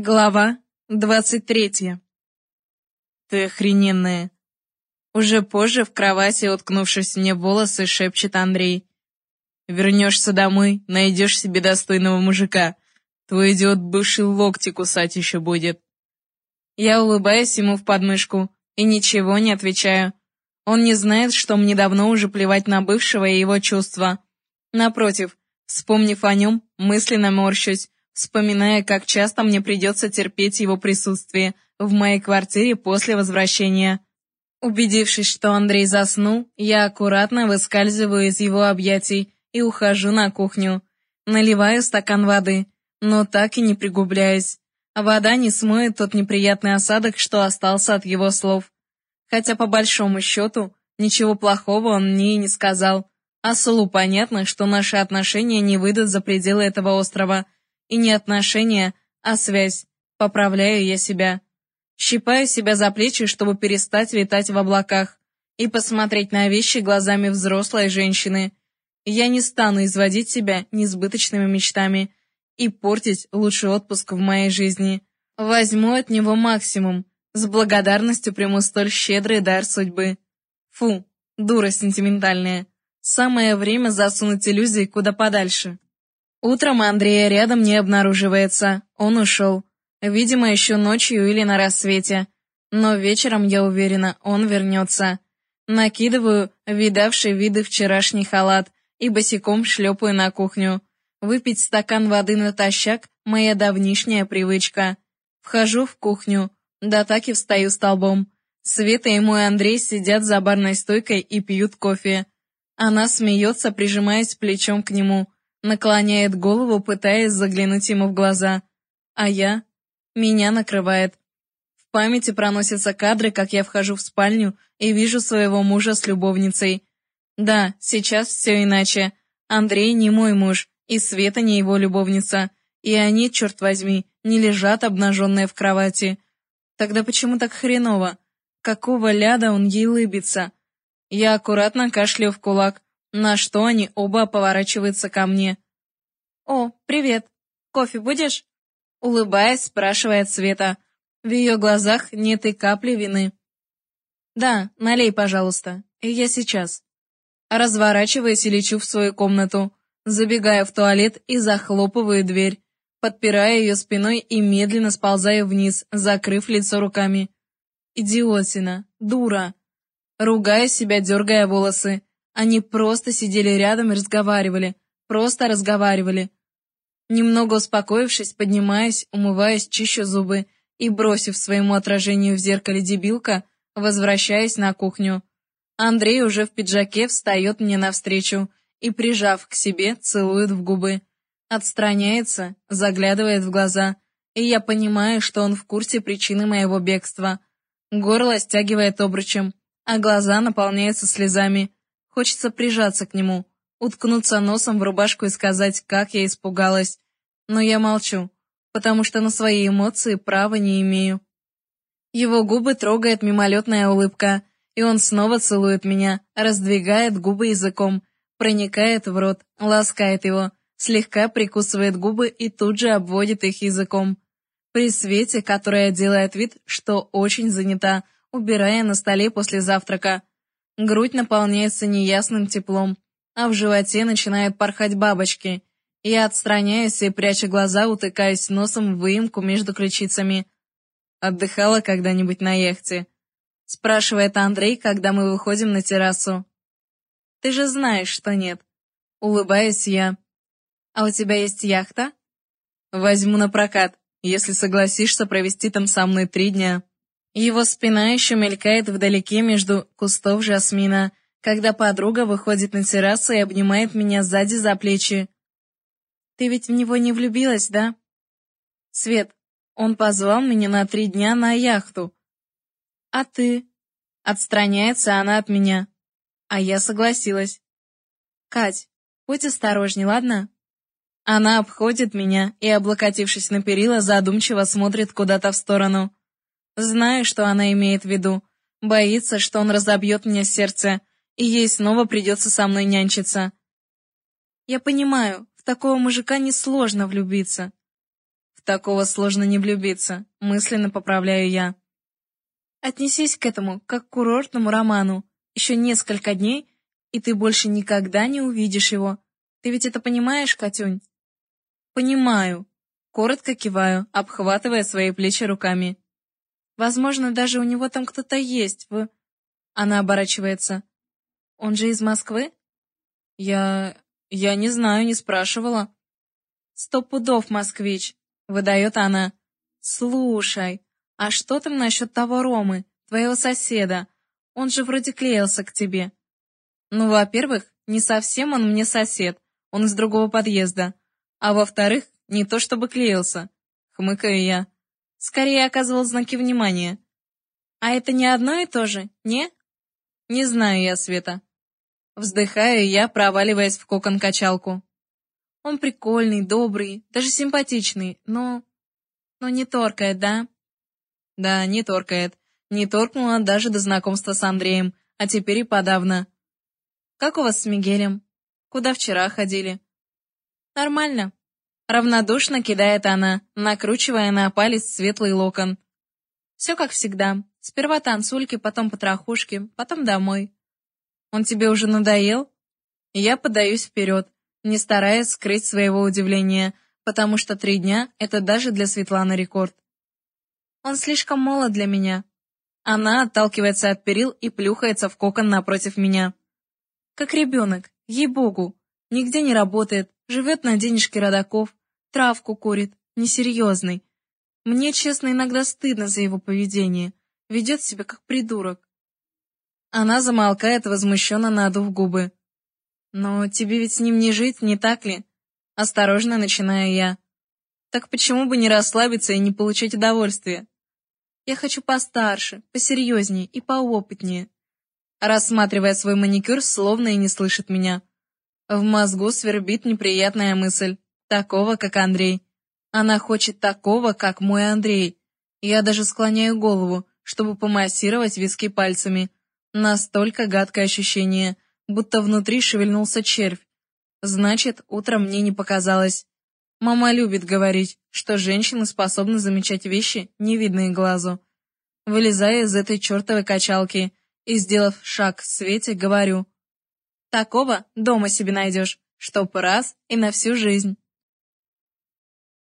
Глава двадцать третья. Ты охрененная. Уже позже в кровати, уткнувшись мне в волосы, шепчет Андрей. Вернешься домой, найдешь себе достойного мужика. Твой идиот бывший локти кусать еще будет. Я улыбаюсь ему в подмышку и ничего не отвечаю. Он не знает, что мне давно уже плевать на бывшего и его чувства. Напротив, вспомнив о нем, мысленно морщусь, вспоминая, как часто мне придется терпеть его присутствие в моей квартире после возвращения. Убедившись, что Андрей заснул, я аккуратно выскальзываю из его объятий и ухожу на кухню. Наливаю стакан воды, но так и не пригубляюсь. Вода не смоет тот неприятный осадок, что остался от его слов. Хотя, по большому счету, ничего плохого он мне и не сказал. А Солу понятно, что наши отношения не выйдут за пределы этого острова — и не отношения, а связь. Поправляю я себя. Щипаю себя за плечи, чтобы перестать летать в облаках и посмотреть на вещи глазами взрослой женщины. Я не стану изводить себя несбыточными мечтами и портить лучший отпуск в моей жизни. Возьму от него максимум, с благодарностью приму столь щедрый дар судьбы. Фу, дура сентиментальная. Самое время засунуть иллюзии куда подальше. Утром Андрея рядом не обнаруживается, он ушел. Видимо, еще ночью или на рассвете. Но вечером, я уверена, он вернется. Накидываю видавший виды вчерашний халат и босиком шлепаю на кухню. Выпить стакан воды натощак — моя давнишняя привычка. Вхожу в кухню, да так и встаю столбом. Света и мой Андрей сидят за барной стойкой и пьют кофе. Она смеется, прижимаясь плечом к нему — наклоняет голову, пытаясь заглянуть ему в глаза. А я? Меня накрывает. В памяти проносятся кадры, как я вхожу в спальню и вижу своего мужа с любовницей. Да, сейчас все иначе. Андрей не мой муж, и Света не его любовница. И они, черт возьми, не лежат обнаженные в кровати. Тогда почему так хреново? Какого ляда он ей лыбится? Я аккуратно кашляю в кулак, на что они оба поворачиваются ко мне. «О, привет! Кофе будешь?» Улыбаясь, спрашивает Света. В ее глазах нет и капли вины. «Да, налей, пожалуйста. Я сейчас». Разворачиваясь и лечу в свою комнату, забегая в туалет и захлопываю дверь, подпирая ее спиной и медленно сползаю вниз, закрыв лицо руками. Идиотина, дура. Ругая себя, дергая волосы, они просто сидели рядом и разговаривали. Просто разговаривали. Немного успокоившись, поднимаюсь, умываюсь, чищу зубы и, бросив своему отражению в зеркале дебилка, возвращаюсь на кухню. Андрей уже в пиджаке встает мне навстречу и, прижав к себе, целует в губы. Отстраняется, заглядывает в глаза, и я понимаю, что он в курсе причины моего бегства. Горло стягивает обручем, а глаза наполняются слезами. Хочется прижаться к нему, уткнуться носом в рубашку и сказать, как я испугалась. Но я молчу, потому что на свои эмоции права не имею. Его губы трогает мимолетная улыбка, и он снова целует меня, раздвигает губы языком, проникает в рот, ласкает его, слегка прикусывает губы и тут же обводит их языком. При свете, которая делает вид, что очень занята, убирая на столе после завтрака, Грудь наполняется неясным теплом, а в животе начинают порхать бабочки. Я отстраняюсь и, пряча глаза, утыкаюсь носом в выемку между ключицами. «Отдыхала когда-нибудь на яхте?» — спрашивает Андрей, когда мы выходим на террасу. «Ты же знаешь, что нет». Улыбаюсь я. «А у тебя есть яхта?» «Возьму на прокат, если согласишься провести там со мной три дня». Его спина еще мелькает вдалеке между кустов жасмина, когда подруга выходит на террасу и обнимает меня сзади за плечи. «Ты ведь в него не влюбилась, да?» «Свет, он позвал меня на три дня на яхту». «А ты?» Отстраняется она от меня. А я согласилась. «Кать, будь осторожней, ладно?» Она обходит меня и, облокотившись на перила, задумчиво смотрит куда-то в сторону. Знаю, что она имеет в виду. Боится, что он разобьет мне сердце, и ей снова придется со мной нянчиться. Я понимаю, в такого мужика несложно влюбиться. В такого сложно не влюбиться, мысленно поправляю я. Отнесись к этому, как к курортному роману. Еще несколько дней, и ты больше никогда не увидишь его. Ты ведь это понимаешь, Катюнь? Понимаю. Коротко киваю, обхватывая свои плечи руками. Возможно, даже у него там кто-то есть, в... Она оборачивается. Он же из Москвы? Я... я не знаю, не спрашивала. Сто пудов, москвич, выдает она. Слушай, а что там насчет того Ромы, твоего соседа? Он же вроде клеился к тебе. Ну, во-первых, не совсем он мне сосед, он из другого подъезда. А во-вторых, не то чтобы клеился. Хмыкаю я. Скорее оказывал знаки внимания. А это не одно и то же, не? Не знаю я, Света. Вздыхаю я, проваливаясь в кокон-качалку. Он прикольный, добрый, даже симпатичный, но... Но не торкает, да? Да, не торкает. Не торкнула даже до знакомства с Андреем, а теперь и подавно. Как у вас с Мигелем? Куда вчера ходили? Нормально. Равнодушно кидает она, накручивая на палец светлый локон. Все как всегда. Сперва танцульки, потом потрохушки, потом домой. Он тебе уже надоел? Я подаюсь вперед, не стараясь скрыть своего удивления, потому что три дня — это даже для Светланы рекорд. Он слишком молод для меня. Она отталкивается от перил и плюхается в кокон напротив меня. Как ребенок, ей-богу, нигде не работает, живет на денежки родаков, травку курит, несерьезный. Мне, честно, иногда стыдно за его поведение. Ведет себя как придурок. Она замолкает, возмущенно надув губы. «Но тебе ведь с ним не жить, не так ли?» Осторожно начинаю я. «Так почему бы не расслабиться и не получать удовольствие?» «Я хочу постарше, посерьезнее и поопытнее». Рассматривая свой маникюр, словно и не слышит меня. В мозгу свербит неприятная мысль. Такого, как Андрей. Она хочет такого, как мой Андрей. Я даже склоняю голову, чтобы помассировать виски пальцами. Настолько гадкое ощущение, будто внутри шевельнулся червь. Значит, утром мне не показалось. Мама любит говорить, что женщины способны замечать вещи, невидные глазу. Вылезая из этой чертовой качалки и, сделав шаг к Свете, говорю. Такого дома себе найдешь, чтоб раз и на всю жизнь.